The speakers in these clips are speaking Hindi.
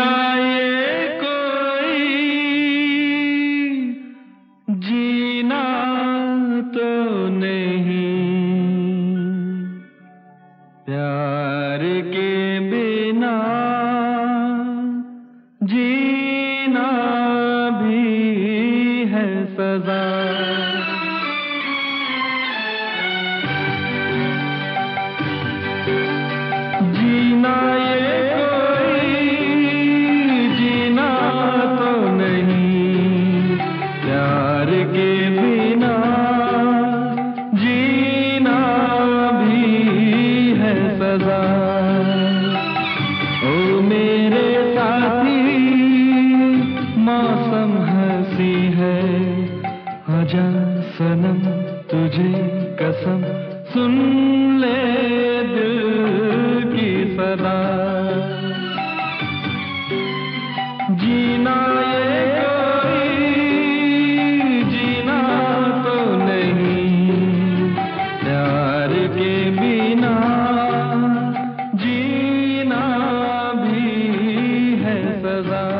ना जीना तो नहीं। प्यार के बिना जीना भी है सजा। लगा। ओ मेरे साथी मौसम हँसी है आजा सनम because I.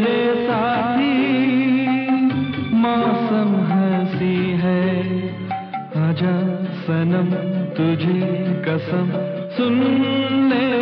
जा सनम तुझे कसम सुनने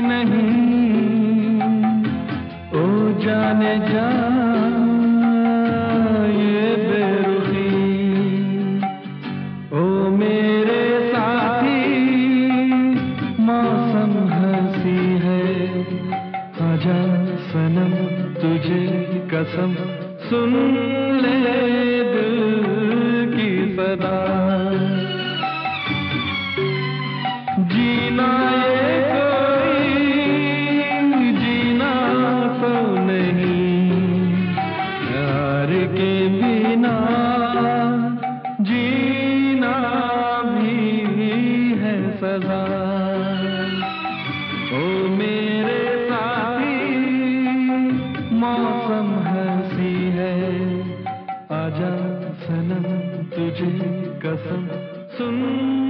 नहीं। ओ, जाने जा मौसम हँसी है। सनम, तुझे कसम, सुन ले दिल की सदा। जीना ये मौसम हँसी है। आजा सनम तुझे कसम सुन